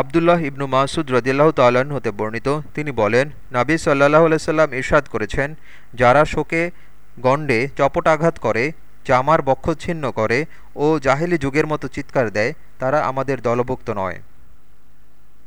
আবদুল্লাহ ইবনু মাসুদ রদিল্লাহ তাল্লাহ্ন হতে বর্ণিত, তিনি বলেন, নাবী সাল্লাহ আলাইসাল্লাম ইরশাদ করেছেন, যারা শোকে গণ্ডে চপট আঘাত করে জামার বক্ষচ্ছিন্ন করে ও জাহেলি যুগের মতো চিৎকার দেয়, তারা আমাদের দলভুক্ত নয়।